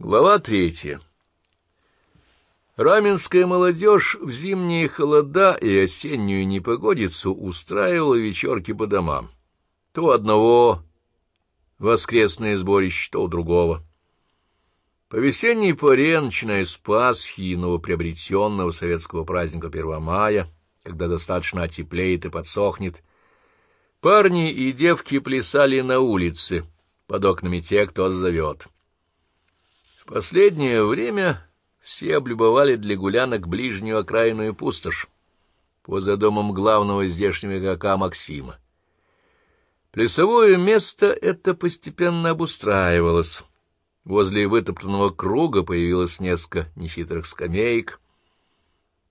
Глава третья. Раменская молодежь в зимние холода и осеннюю непогодицу устраивала вечерки по домам. То одного воскресное сборище, то у другого. По весенней поре, начиная с Пасхи и новоприобретенного советского праздника 1 мая, когда достаточно отеплеет и подсохнет, парни и девки плясали на улице, под окнами те, кто зовет. Последнее время все облюбовали для гулянок ближнюю окраинную пустошь, поза домом главного здешнего игрока Максима. Плясовое место это постепенно обустраивалось. Возле вытоптанного круга появилось несколько нехитрых скамеек.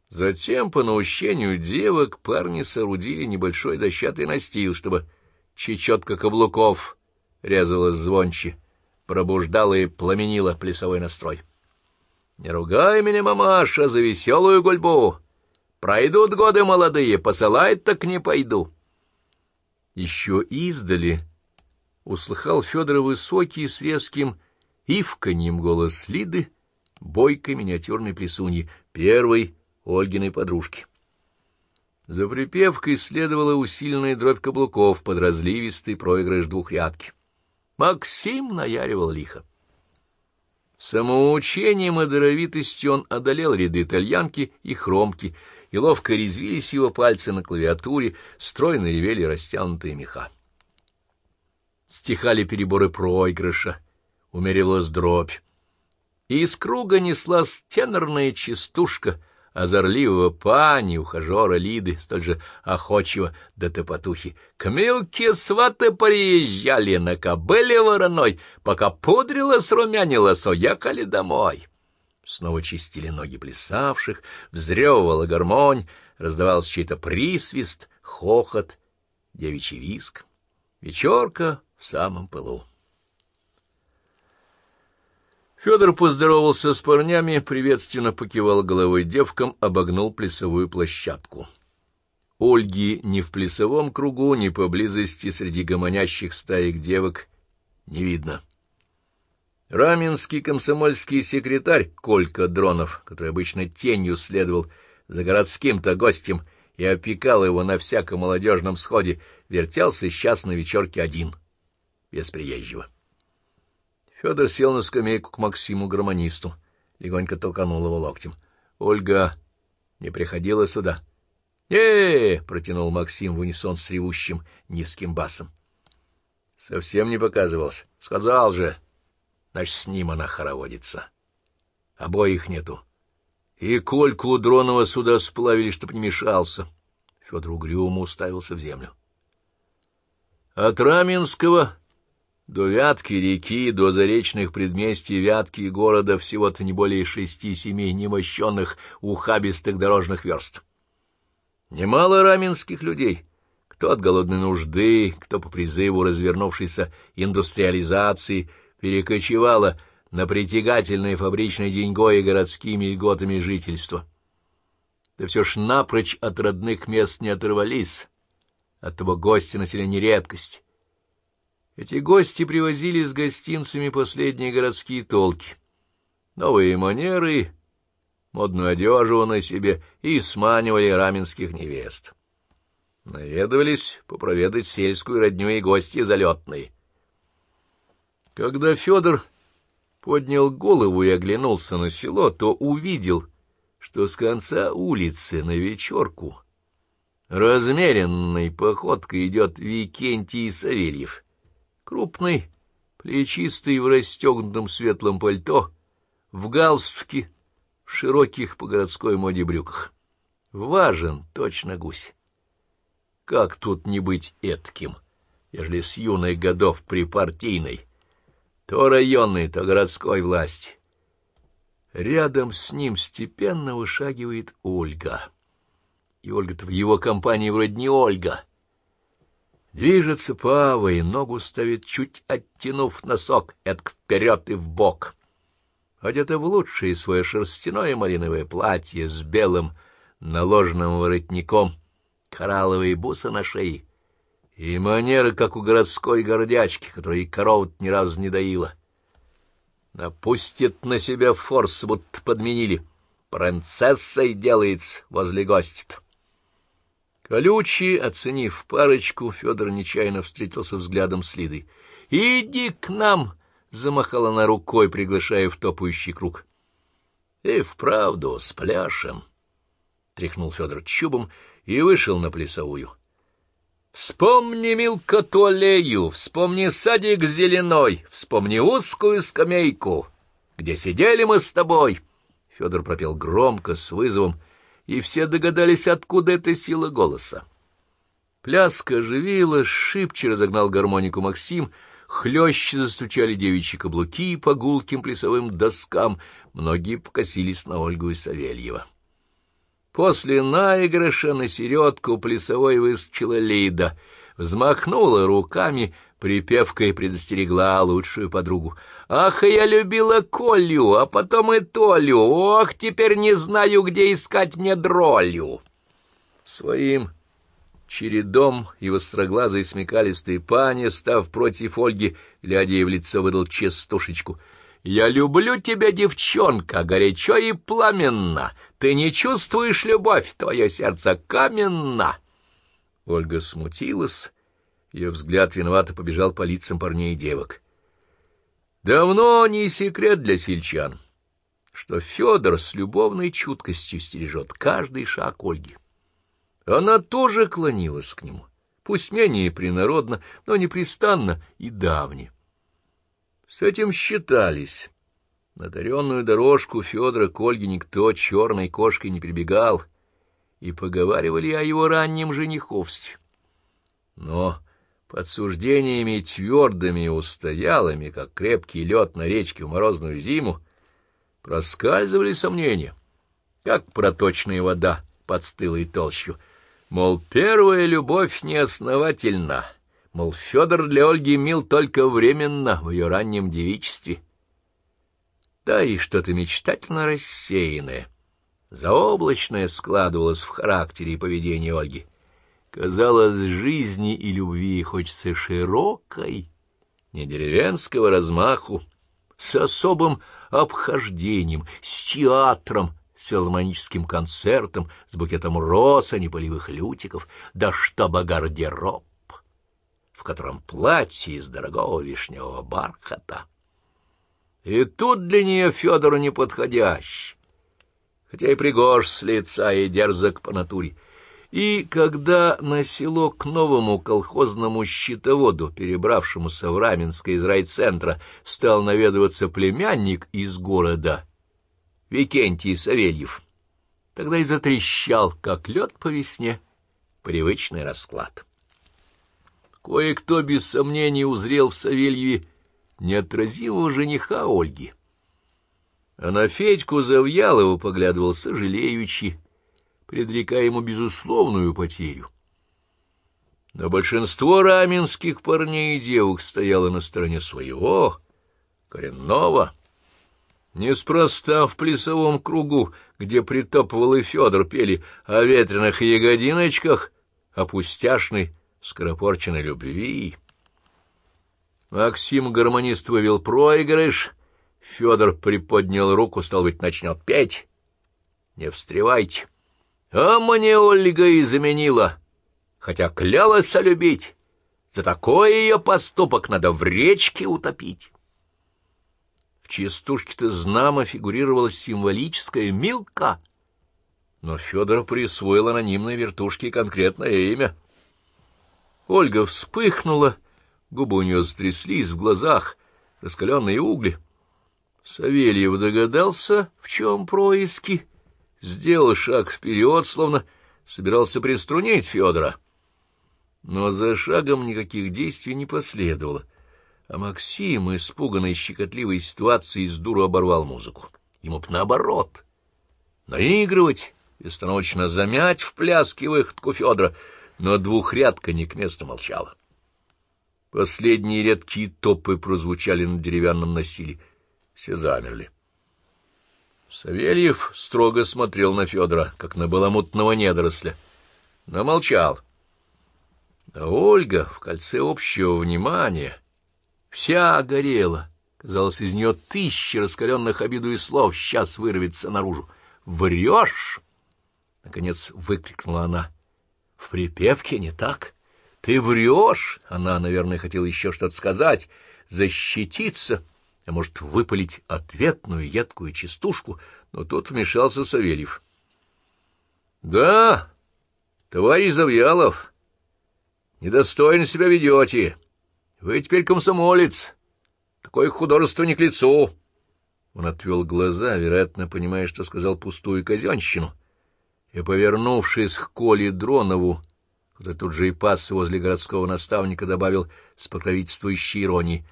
Затем, по наущению девок, парни соорудили небольшой дощатый настил, чтобы чечетка каблуков резалась звонче пробуждала и пламенила плясовой настрой. «Не ругай меня, мамаша, за веселую гульбу! Пройдут годы молодые, посылать так не пойду!» Еще издали услыхал Федор высокий с резким ивканьем голос Лиды, бойкой миниатюрной плесуньи, первой Ольгиной подружки. За припевкой следовала усиленная дробь каблуков под разливистый проигрыш двухрядки. Максим наяривал лихо. Самоучением и даровитостью он одолел ряды итальянки и хромки, и ловко резвились его пальцы на клавиатуре, стройно ревели растянутые меха. Стихали переборы проигрыша, умерилась дробь. И из круга неслась тенорная частушка — озорливого пани, ухажера Лиды, столь же охочего до топотухи. К милке сваты приезжали на кобыле вороной, пока пудрилась, румянилась, ехали домой. Снова чистили ноги плясавших, взрёвывала гармонь, раздавался чей-то присвист, хохот, девичий виск. Вечерка в самом пылу. Федор поздоровался с парнями, приветственно покивал головой девкам, обогнул плясовую площадку. Ольги ни в плясовом кругу, ни поблизости среди гомонящих стаек девок не видно. Раменский комсомольский секретарь Колька Дронов, который обычно тенью следовал за городским-то гостем и опекал его на всяком молодежном сходе, вертелся сейчас на вечерке один, без приезжего. Федор сел на скамейку к Максиму-гармонисту, легонько толкнул его локтем. — Ольга не приходила сюда. «Э — протянул Максим в унисон с ревущим низким басом. — Совсем не показывался. Сказал же. Значит, с ним она хороводится. Обоих нету. И Кольку Дронова сюда сплавили, чтоб не мешался. Федор угрюмо уставился в землю. От Раменского до Вятки реки, до заречных предместий Вятки и города всего-то не более шести-семи немощенных ухабистых дорожных верст. Немало раменских людей, кто от голодной нужды, кто по призыву развернувшейся индустриализации перекочевало на притягательные фабричной деньгой и городскими льготами жительства. Да все ж напрочь от родных мест не оторвались, от того гости населения редкость эти гости привозили с гостинцами последние городские толки, новые манеры, модную одежу на себе и сманивали раменских невест. Наведывались попроведать сельскую родню и гости залетные. Когда Федор поднял голову и оглянулся на село, то увидел, что с конца улицы на вечерку размеренной походкой идет Викентий Савельев — Крупный, плечистый в расстегнутом светлом пальто, в галстуке, в широких по городской моде брюках. Важен точно гусь. Как тут не быть этким, ежели с юных годов при партийной, то районной, то городской власти? Рядом с ним степенно вышагивает Ольга. И Ольга-то в его компании вроде не Ольга — Движется павой, ногу ставит, чуть оттянув носок, эдк вперед и вбок. Одета в лучшее свое шерстяное малиновое платье с белым наложенным воротником, коралловые бусы на шее и манеры, как у городской гордячки, которой коров ни разу не доила. Напустит на себя форс, будто подменили. Принцессой делается, возле гостит. Колючий, оценив парочку, Федор нечаянно встретился взглядом с Лидой. «Иди к нам!» — замахала она рукой, приглашая в топающий круг. «И вправду, с пляшем!» — тряхнул Федор чубом и вышел на плясовую. Вспомни, Милка, ту аллею, вспомни садик зеленой, вспомни узкую скамейку, где сидели мы с тобой. Федор пропел громко, с вызовом, и все догадались, откуда эта сила голоса. Пляска оживилась, шибче разогнал гармонику Максим, хлеще застучали девичьи каблуки по гулким плясовым доскам, многие покосились на Ольгу и Савельева. После наигрыша на середку плясовой выскочила Лида, взмахнула руками, припевкой предостерегла лучшую подругу. «Ах, я любила Колю, а потом и Толю! Ох, теперь не знаю, где искать мне дролю!» Своим чередом и востроглазый смекалистый паня, став против Ольги, глядя ей в лицо, выдал частушечку — я люблю тебя, девчонка, горячо и пламенно. Ты не чувствуешь любовь, твое сердце каменно. Ольга смутилась, ее взгляд виновато побежал по лицам парней и девок. Давно не секрет для сельчан, что Федор с любовной чуткостью стережет каждый шаг Ольги. Она тоже клонилась к нему, пусть менее принародно, но непрестанно и давне. С этим считались. На даренную дорожку Федора к Ольге никто черной кошкой не прибегал, и поговаривали о его раннем жениховстве. Но под суждениями твердыми и устоялыми, как крепкий лед на речке в морозную зиму, проскальзывали сомнения, как проточная вода под стылой толщу, мол, первая любовь неосновательна, мол, Федор для Ольги мил только временно в ее раннем девичестве. Да и что-то мечтательно рассеянное, заоблачное складывалось в характере и поведении Ольги. Казалось, жизни и любви хочется широкой, не деревенского размаху, с особым обхождением, с театром, с филармоническим концертом, с букетом роз, а не полевых лютиков, да чтобы гардероб в котором платье из дорогого вишневого бархата. И тут для нее Федору неподходящий, хотя и пригож с лица и дерзок по натуре. И когда на село к новому колхозному счетоводу, перебравшемуся в Раменское из райцентра, стал наведываться племянник из города, Викентий Савельев, тогда и затрещал, как лед по весне, привычный расклад. Кое-кто без сомнения узрел в Савельеве неотразимого жениха Ольги. А на Федьку Завьялову поглядывал сожалеючи, предрекая ему безусловную потерю. Но большинство раменских парней и девок стояло на стороне своего, коренного. Неспроста в плясовом кругу, где притопывал и Федор, пели о ветреных ягодиночках, о пустяшной скоропорченной любви. Максим гармонист вывел проигрыш, Федор приподнял руку, стал быть, начнет петь. Не встревайте. А мне Ольга и заменила, хотя клялась любить. За такой ее поступок надо в речке утопить. В частушке-то знамо фигурировала символическая Милка, но Федор присвоил анонимной вертушке конкретное имя — Ольга вспыхнула, губы у нее затряслись в глазах, раскаленные угли. Савельев догадался, в чем происки, сделал шаг вперед, словно собирался приструнить Федора. Но за шагом никаких действий не последовало, а Максим, испуганный щекотливой ситуацией, с дуру оборвал музыку. Ему б наоборот. Наигрывать, бестановочно замять в пляске выходку Федора — но двухрядка не к месту молчала. Последние редкие топы прозвучали на деревянном носиле. Все замерли. Савельев строго смотрел на Федора, как на баламутного недоросля, но молчал. А Ольга в кольце общего внимания вся горела, Казалось, из нее тысячи раскаленных обиду и слов сейчас вырвется наружу. «Врешь!» — наконец выкрикнула она. «В припевке не так. Ты врешь!» Она, наверное, хотела еще что-то сказать, защититься, а может, выпалить ответную едкую частушку, но тут вмешался Савельев. «Да, товарищ Завьялов, недостойно себя ведете. Вы теперь комсомолец». Такое художество не к лицу. Он отвел глаза, вероятно, понимая, что сказал пустую казенщину, и, повернувшись к Коле Дронову, который тут же и пасся возле городского наставника, добавил с покровительствующей иронией,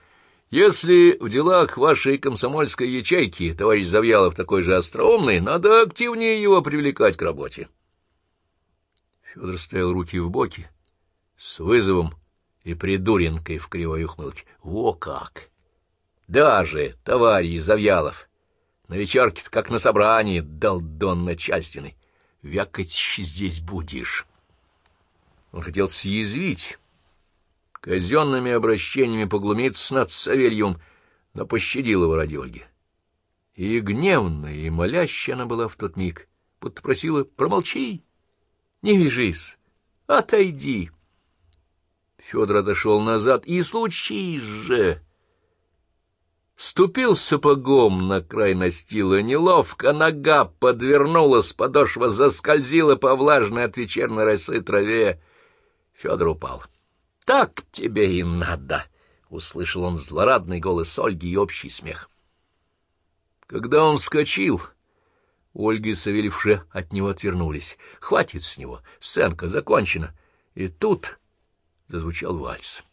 «Если в делах вашей комсомольской ячейки товарищ Завьялов такой же остроумный, надо активнее его привлекать к работе». Федор ставил руки в боки с вызовом и придуренкой в кривой ухмылке. «О как!» Даже, товарищ Завьялов, на вечерке как на собрании, долдон начальственный, вякать здесь будешь. Он хотел съязвить, казенными обращениями поглумиться над Савельевым, но пощадил его ради Ольги. И гневная, и молящая она была в тот миг, будто просила «промолчи, не вяжись, отойди». Федор отошел назад, и случись же... Ступил сапогом на край настила неловко, нога подвернулась, подошва заскользила по влажной от вечерней росы траве. Федор упал. — Так тебе и надо! — услышал он злорадный голос Ольги и общий смех. Когда он вскочил, Ольга и Савельев от него отвернулись. Хватит с него, сценка закончена. И тут зазвучал вальс.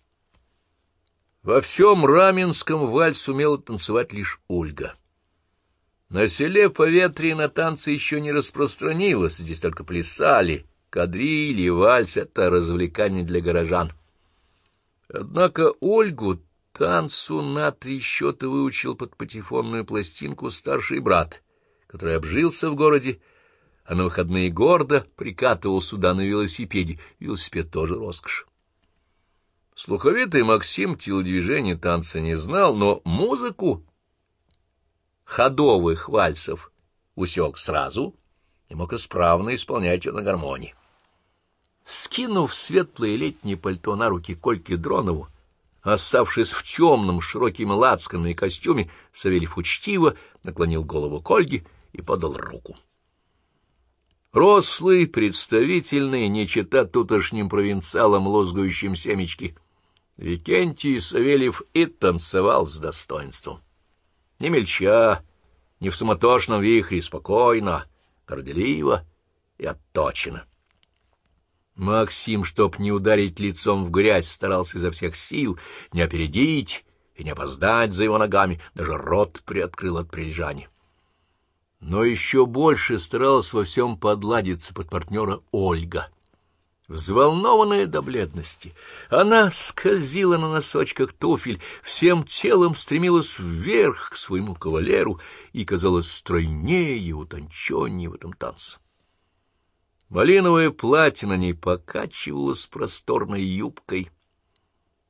Во всем Раменском вальс умела танцевать лишь Ольга. На селе поветрие на танцы еще не распространилось, здесь только плясали, кадрили, вальс — это развлекание для горожан. Однако Ольгу танцу на три счета выучил под патефонную пластинку старший брат, который обжился в городе, а на выходные гордо прикатывал сюда на велосипеде. Велосипед тоже роскошь. Слуховитый Максим телодвижения танца не знал, но музыку ходовых вальсов усек сразу и мог исправно исполнять ее на гармонии. Скинув светлое летнее пальто на руки Кольке Дронову, оставшись в темном широким лацканом и костюме, Савельев учтиво наклонил голову к Ольге и подал руку. Рослый, представительный, не чита тутошним провинциалам, лозгающим семечки — Викентий Савельев и танцевал с достоинством. Не мельча, не в суматошном вихре, спокойно, горделиво и отточено. Максим, чтоб не ударить лицом в грязь, старался изо всех сил не опередить и не опоздать за его ногами, даже рот приоткрыл от прилежания. Но еще больше старалась во всем подладиться под партнера Ольга — Взволнованная до бледности, она скользила на носочках туфель, всем телом стремилась вверх к своему кавалеру и казалась стройнее и утонченнее в этом танце. Малиновое платье на ней покачивалось просторной юбкой.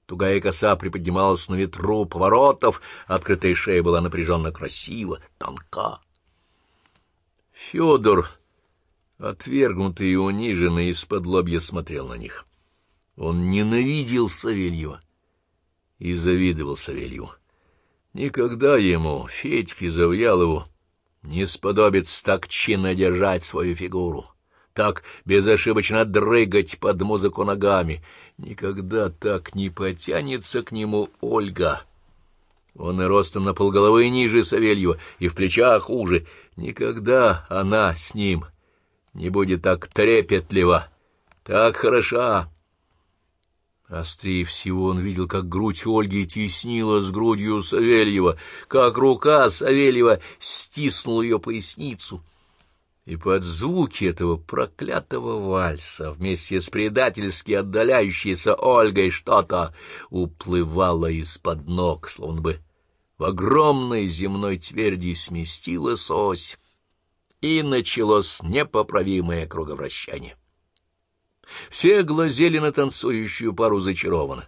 Тугая коса приподнималась на ветру поворотов, открытая шея была напряженно красива, тонка. Федор Отвергнутый и униженный из-под лобья смотрел на них. Он ненавидел Савельева и завидовал Савельеву. Никогда ему, Федьке Завьялову, не сподобится так чинно держать свою фигуру, так безошибочно дрыгать под музыку ногами. Никогда так не потянется к нему Ольга. Он и ростом на полголовы ниже Савельева, и в плечах хуже. Никогда она с ним не будет так трепетливо, так хороша. Острее всего он видел, как грудь Ольги теснила с грудью Савельева, как рука Савельева стиснула ее поясницу. И под звуки этого проклятого вальса вместе с предательски отдаляющейся Ольгой что-то уплывало из-под ног, словно бы в огромной земной тверди сместилась ось и началось непоправимое круговращение. Все глазели на танцующую пару зачарованно.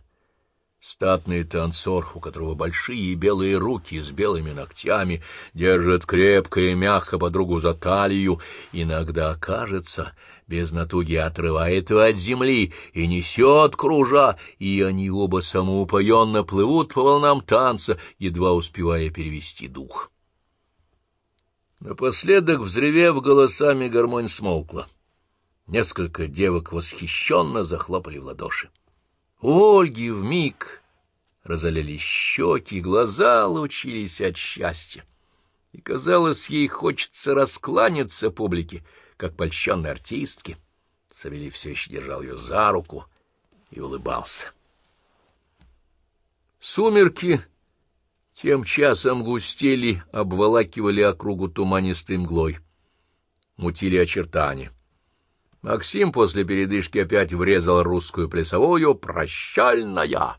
Статный танцор, у которого большие белые руки с белыми ногтями, держит крепко и мягко подругу за талию, иногда, кажется, без натуги отрывает его от земли и несет кружа, и они оба самоупоенно плывут по волнам танца, едва успевая перевести дух. Напоследок, взревев голосами, гармонь смолкла. Несколько девок восхищенно захлопали в ладоши. Ольги вмиг разолились щеки, глаза лучились от счастья. И, казалось, ей хочется раскланяться публике, как польщенной артистке. Савелий все еще держал ее за руку и улыбался. Сумерки тем часом густели, обволакивали округу туманистой мглой, мутили очертания. Максим после передышки опять врезал русскую плясовую «Прощальная».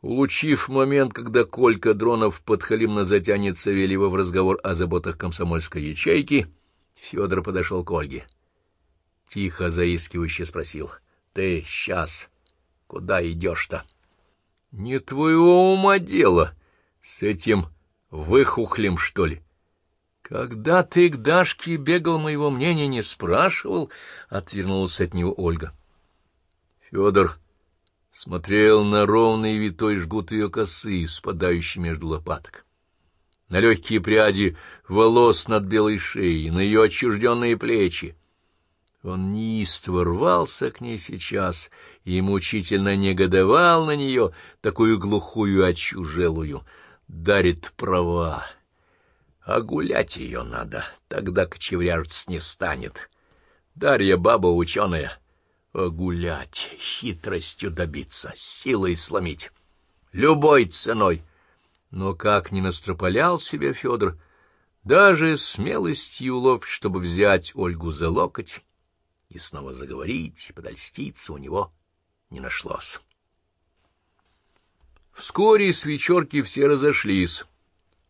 Улучив момент, когда Колька Дронов подхалимно затянет Савельева в разговор о заботах комсомольской ячейки, Федор подошел к Ольге. Тихо, заискивающе спросил. — Ты сейчас куда идешь-то? — Не твоего ума дело. С этим выхухлем, что ли? «Когда ты к Дашке бегал, моего мнения не спрашивал?» — отвернулась от него Ольга. Федор смотрел на ровный витой жгут ее косы, спадающий между лопаток, на легкие пряди волос над белой шеей, на ее отчужденные плечи. Он неистово рвался к ней сейчас и мучительно негодовал на нее, такую глухую отчужелую. Дарит права а гулять ее надо, тогда кочевряжец не станет. Дарья баба ученая, а гулять, хитростью добиться, силой сломить, любой ценой. Но как не настропалял себя Федор, даже смелостью улов, чтобы взять Ольгу за локоть и снова заговорить, подольститься у него не нашлось. Вскоре с вечерки все разошлись.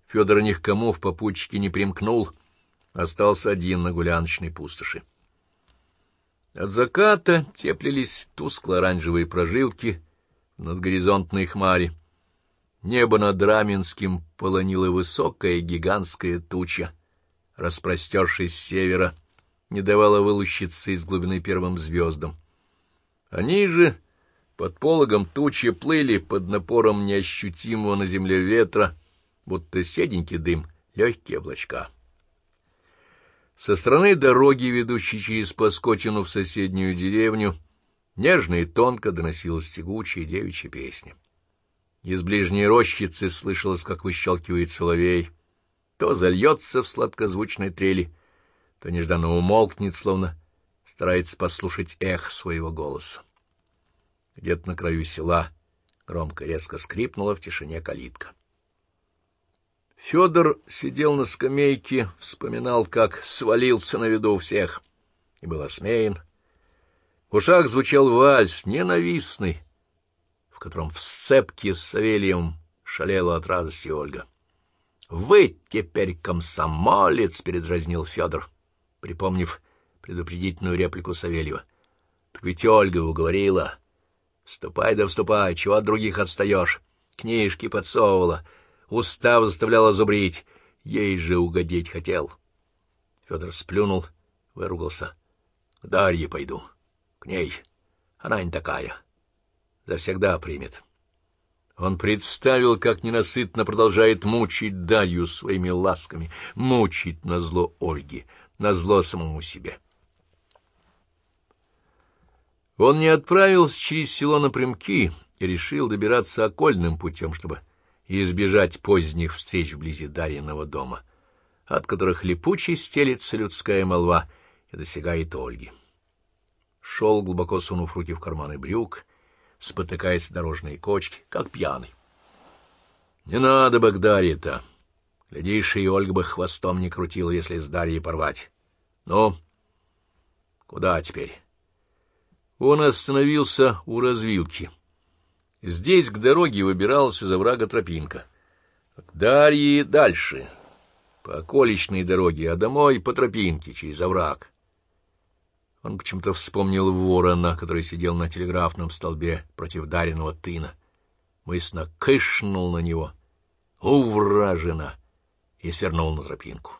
Федор ни к кому в попутчике не примкнул, остался один на гуляночной пустоши. От заката теплились тускло-оранжевые прожилки над горизонтной хмари. Небо над Раменским полонила высокая гигантская туча, распростершись с севера, не давала вылущиться из глубины первым звездам. Они же под пологом тучи плыли под напором неощутимого на земле ветра, будто седенький дым, легкие облачка. Со стороны дороги, ведущей через Поскотину в соседнюю деревню, нежно и тонко доносилась тягучая девичья песня. Из ближней рощицы слышалось, как выщелкивает соловей, то зальется в сладкозвучной трели, то нежданно умолкнет, словно старается послушать эх своего голоса. Где-то на краю села громко резко скрипнула в тишине калитка. Федор сидел на скамейке, вспоминал, как свалился на виду всех, и был осмеян. В ушах звучал вальс, ненавистный, в котором в сцепке с Савельем шалела от радости Ольга. — Вы теперь комсомолец, — передразнил Федор, припомнив предупредительную реплику Савельева. — Так ведь Ольга уговорила. — Вступай да вступай, чего от других отстаешь? Книжки подсовывала — устав заставляла зубрить. Ей же угодить хотел. Федор сплюнул, выругался. — К Дарье пойду. К ней. Она не такая. Завсегда примет. Он представил, как ненасытно продолжает мучить Дарью своими ласками, мучить назло Ольге, назло самому себе. Он не отправился через село напрямки и решил добираться окольным путем, чтобы и избежать поздних встреч вблизи Дарьиного дома, от которых липучей стелится людская молва и досягает Ольги. Шел, глубоко сунув руки в карманы брюк, спотыкаясь дорожные кочки, как пьяный. Не надо бы к Дарье-то. Глядишь, и Ольга бы хвостом не крутила, если с Дарьей порвать. Ну, куда теперь? Он остановился у развилки — Здесь к дороге выбиралась из оврага тропинка. К Дарье дальше, по околичной дороге, а домой по тропинке через овраг. Он почему-то вспомнил ворона, который сидел на телеграфном столбе против Дариного тына. Мысленно кышнул на него. Увражена! И свернул на тропинку.